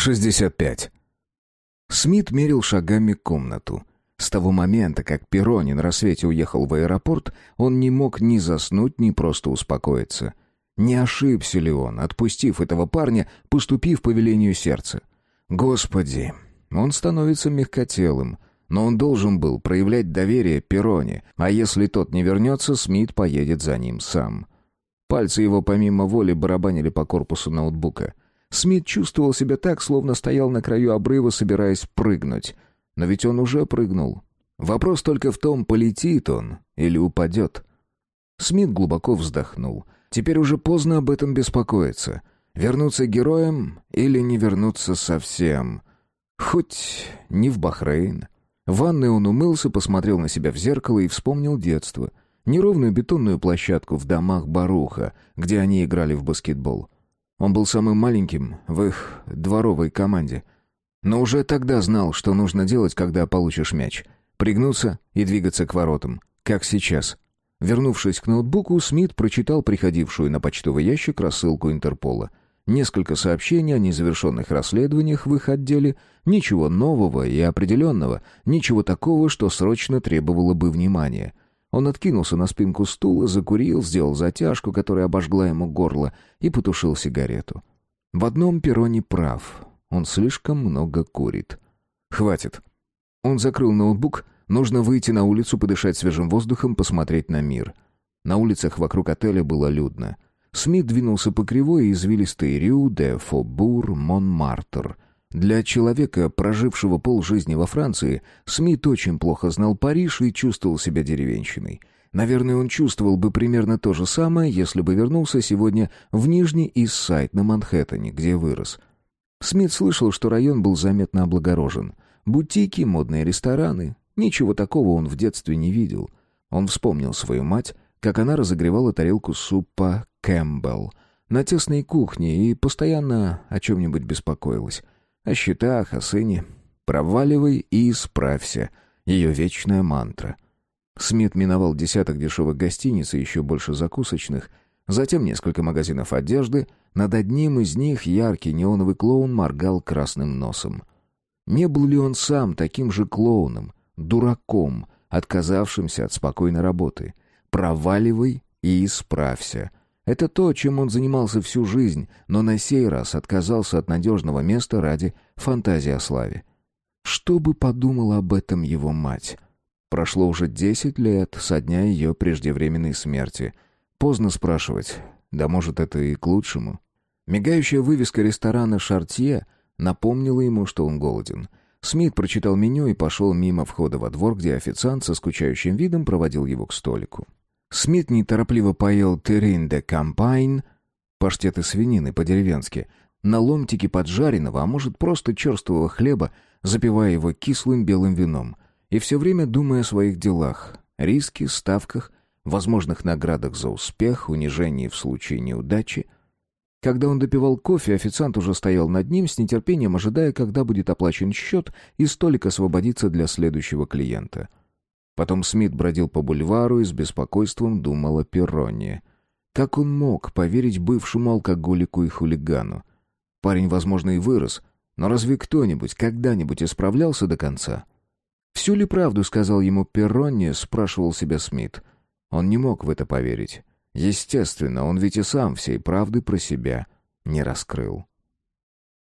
65. Смит мерил шагами комнату. С того момента, как Перрони на рассвете уехал в аэропорт, он не мог ни заснуть, ни просто успокоиться. Не ошибся ли он, отпустив этого парня, поступив по велению сердца? Господи, он становится мягкотелым, но он должен был проявлять доверие Перрони, а если тот не вернется, Смит поедет за ним сам. Пальцы его помимо воли барабанили по корпусу ноутбука. Смит чувствовал себя так, словно стоял на краю обрыва, собираясь прыгнуть. Но ведь он уже прыгнул. Вопрос только в том, полетит он или упадет. Смит глубоко вздохнул. Теперь уже поздно об этом беспокоиться. Вернуться героем или не вернуться совсем. Хоть не в Бахрейн. В ванной он умылся, посмотрел на себя в зеркало и вспомнил детство. Неровную бетонную площадку в домах Баруха, где они играли в баскетбол. Он был самым маленьким в их дворовой команде. Но уже тогда знал, что нужно делать, когда получишь мяч. Пригнуться и двигаться к воротам, как сейчас. Вернувшись к ноутбуку, Смит прочитал приходившую на почтовый ящик рассылку Интерпола. Несколько сообщений о незавершенных расследованиях в их отделе, ничего нового и определенного, ничего такого, что срочно требовало бы внимания. Он откинулся на спинку стула, закурил, сделал затяжку, которая обожгла ему горло, и потушил сигарету. В одном Перрони прав. Он слишком много курит. Хватит. Он закрыл ноутбук. Нужно выйти на улицу, подышать свежим воздухом, посмотреть на мир. На улицах вокруг отеля было людно. Смит двинулся по кривой и извилистой Рю де Фобур Монмартр — для человека, прожившего полжизни во Франции, Смит очень плохо знал Париж и чувствовал себя деревенщиной. Наверное, он чувствовал бы примерно то же самое, если бы вернулся сегодня в Нижний Иссайд на Манхэттене, где вырос. Смит слышал, что район был заметно облагорожен. Бутики, модные рестораны. Ничего такого он в детстве не видел. Он вспомнил свою мать, как она разогревала тарелку супа «Кэмпбелл» на тесной кухне и постоянно о чем-нибудь беспокоилась. О счетах, о сыне. Проваливай и исправься. Ее вечная мантра. Смит миновал десяток дешевых гостиниц и еще больше закусочных, затем несколько магазинов одежды. Над одним из них яркий неоновый клоун моргал красным носом. Не был ли он сам таким же клоуном, дураком, отказавшимся от спокойной работы? Проваливай и исправься. Это то, чем он занимался всю жизнь, но на сей раз отказался от надежного места ради фантазии о славе. Что бы подумала об этом его мать? Прошло уже десять лет со дня ее преждевременной смерти. Поздно спрашивать, да может это и к лучшему. Мигающая вывеска ресторана «Шартье» напомнила ему, что он голоден. Смит прочитал меню и пошел мимо входа во двор, где официант со скучающим видом проводил его к столику. Смит неторопливо поел террин де кампайн, паштеты свинины по-деревенски, на ломтике поджаренного, а может просто черствого хлеба, запивая его кислым белым вином, и все время думая о своих делах, риске, ставках, возможных наградах за успех, унижении в случае неудачи. Когда он допивал кофе, официант уже стоял над ним с нетерпением, ожидая, когда будет оплачен счет, и столик освободится для следующего клиента — Потом Смит бродил по бульвару и с беспокойством думал о Перроне. Как он мог поверить бывшему алкоголику и хулигану? Парень, возможно, и вырос, но разве кто-нибудь когда-нибудь исправлялся до конца? «Всю ли правду сказал ему Перронне?» — спрашивал себя Смит. Он не мог в это поверить. Естественно, он ведь и сам всей правды про себя не раскрыл.